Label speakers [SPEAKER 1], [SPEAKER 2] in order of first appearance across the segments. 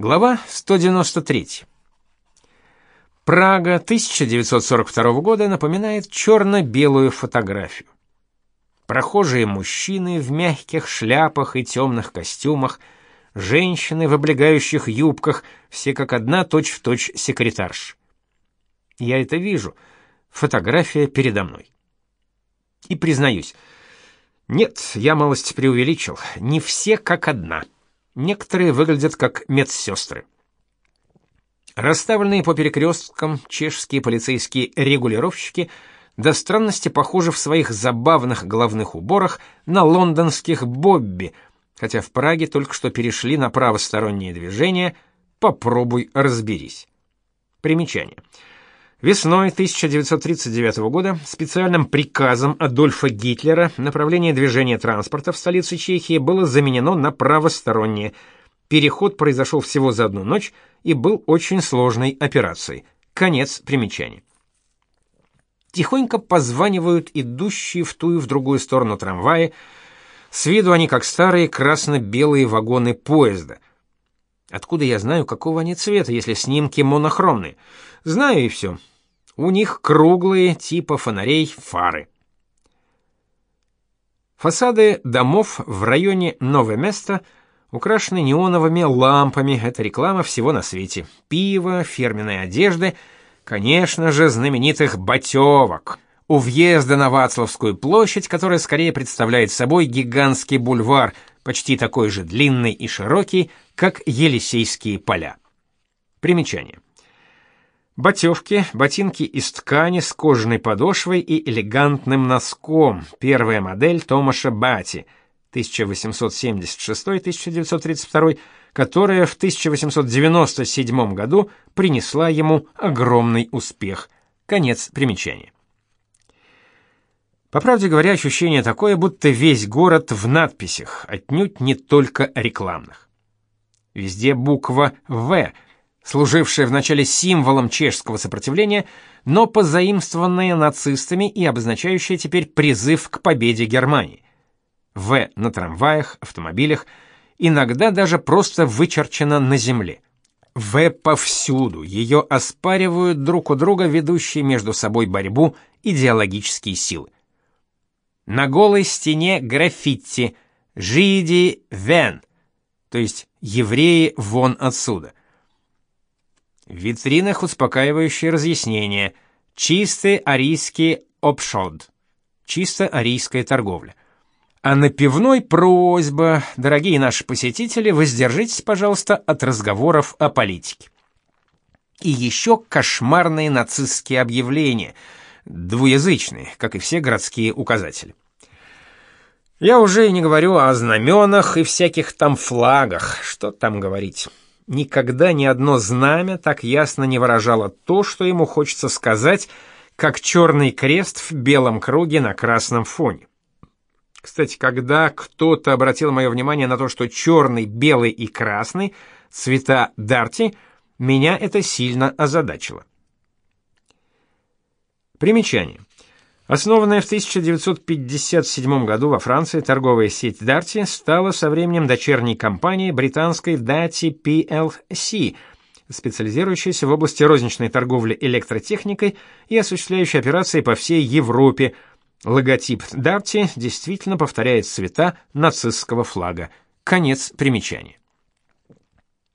[SPEAKER 1] Глава 193. Прага 1942 года напоминает черно-белую фотографию. Прохожие мужчины в мягких шляпах и темных костюмах, женщины в облегающих юбках, все как одна точь-в-точь точь секретарш. Я это вижу. Фотография передо мной. И признаюсь, нет, я малость преувеличил. Не все как одна. Некоторые выглядят как медсестры. Расставленные по перекресткам чешские полицейские регулировщики до странности похожи в своих забавных головных уборах на лондонских бобби, хотя в Праге только что перешли на правостороннее движение, попробуй разберись. Примечание. Весной 1939 года специальным приказом Адольфа Гитлера направление движения транспорта в столице Чехии было заменено на правостороннее. Переход произошел всего за одну ночь и был очень сложной операцией. Конец примечания. Тихонько позванивают идущие в ту и в другую сторону трамваи. С виду они как старые красно-белые вагоны поезда. Откуда я знаю, какого они цвета, если снимки монохромные? Знаю и все. У них круглые типа фонарей фары. Фасады домов в районе Новое место украшены неоновыми лампами. Это реклама всего на свете. Пиво, фирменной одежды, конечно же, знаменитых батевок. У въезда на Вацлавскую площадь, которая скорее представляет собой гигантский бульвар, почти такой же длинный и широкий, как Елисейские поля. Примечание. Ботевки, ботинки из ткани с кожаной подошвой и элегантным носком. Первая модель Томаша Бати 1876-1932, которая в 1897 году принесла ему огромный успех. Конец примечания. По правде говоря, ощущение такое, будто весь город в надписях, отнюдь не только рекламных. Везде буква «В», служившая вначале символом чешского сопротивления, но позаимствованная нацистами и обозначающая теперь призыв к победе Германии. В на трамваях, автомобилях, иногда даже просто вычерчена на земле. В повсюду, ее оспаривают друг у друга ведущие между собой борьбу идеологические силы. На голой стене граффити «Жиди вен», то есть «евреи вон отсюда». В витринах успокаивающие разъяснения. Чистый арийский обшод. Чисто арийская торговля. А на пивной просьба, дорогие наши посетители, воздержитесь, пожалуйста, от разговоров о политике. И еще кошмарные нацистские объявления, двуязычные, как и все городские указатели. Я уже не говорю о знаменах и всяких там флагах, что там говорить никогда ни одно знамя так ясно не выражало то, что ему хочется сказать, как черный крест в белом круге на красном фоне. Кстати, когда кто-то обратил мое внимание на то, что черный, белый и красный — цвета Дарти, меня это сильно озадачило. Примечание. Основанная в 1957 году во Франции торговая сеть Darty стала со временем дочерней компанией британской Darty PLC, специализирующейся в области розничной торговли электротехникой и осуществляющей операции по всей Европе. Логотип Darty действительно повторяет цвета нацистского флага. Конец примечания.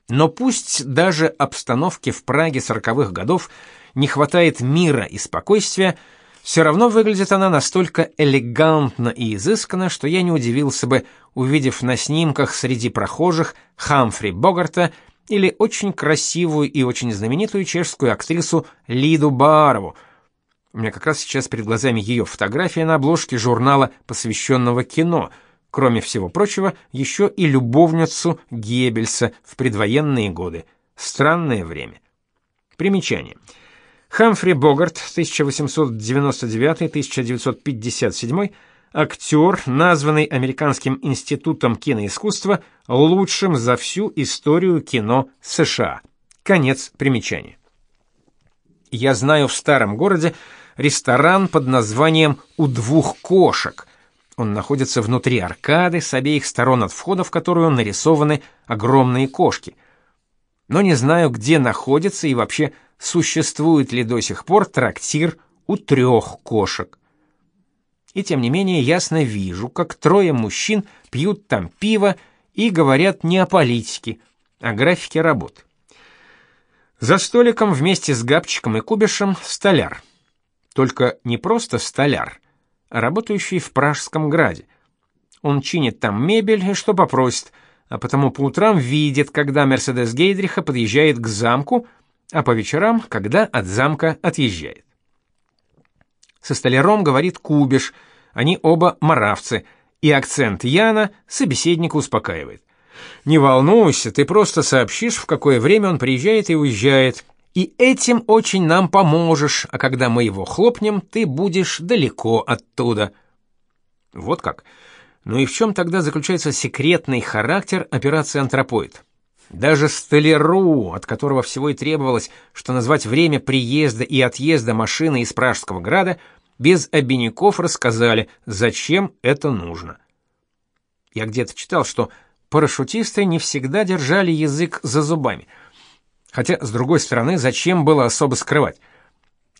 [SPEAKER 1] Но пусть даже обстановке в Праге сороковых годов не хватает мира и спокойствия, все равно выглядит она настолько элегантно и изысканно, что я не удивился бы, увидев на снимках среди прохожих Хамфри Богарта или очень красивую и очень знаменитую чешскую актрису Лиду Барову. У меня как раз сейчас перед глазами ее фотография на обложке журнала, посвященного кино, кроме всего прочего, еще и любовницу Геббельса в предвоенные годы. Странное время. Примечание. Хамфри Богарт, 1899-1957, актер, названный Американским институтом киноискусства лучшим за всю историю кино США. Конец примечания. Я знаю в старом городе ресторан под названием «У двух кошек». Он находится внутри аркады, с обеих сторон от входа в которую нарисованы огромные кошки – но не знаю, где находится и вообще существует ли до сих пор трактир у трех кошек. И тем не менее ясно вижу, как трое мужчин пьют там пиво и говорят не о политике, а о графике работы. За столиком вместе с Габчиком и Кубишем столяр. Только не просто столяр, а работающий в Пражском граде. Он чинит там мебель и что попросит, а потому по утрам видит, когда Мерседес Гейдриха подъезжает к замку, а по вечерам, когда от замка отъезжает. Со столяром говорит Кубиш, они оба маравцы, и акцент Яна собеседника успокаивает. Не волнуйся, ты просто сообщишь, в какое время он приезжает и уезжает. И этим очень нам поможешь, а когда мы его хлопнем, ты будешь далеко оттуда. Вот как. Ну и в чем тогда заключается секретный характер операции Антропоид? Даже столяру, от которого всего и требовалось, что назвать время приезда и отъезда машины из Пражского града, без обиняков рассказали, зачем это нужно. Я где-то читал, что парашютисты не всегда держали язык за зубами. Хотя, с другой стороны, зачем было особо скрывать?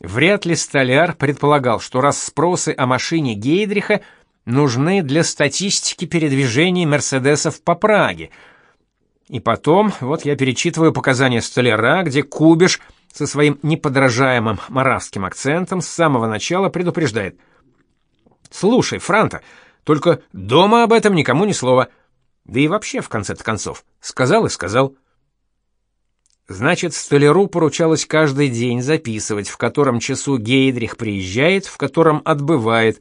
[SPEAKER 1] Вряд ли столяр предполагал, что расспросы о машине Гейдриха нужны для статистики передвижения мерседесов по Праге. И потом, вот я перечитываю показания столяра, где Кубиш со своим неподражаемым маравским акцентом с самого начала предупреждает. «Слушай, Франта, только дома об этом никому ни слова». Да и вообще, в конце концов, сказал и сказал. Значит, столяру поручалось каждый день записывать, в котором часу Гейдрих приезжает, в котором отбывает,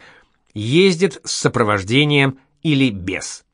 [SPEAKER 1] ездит с сопровождением или без.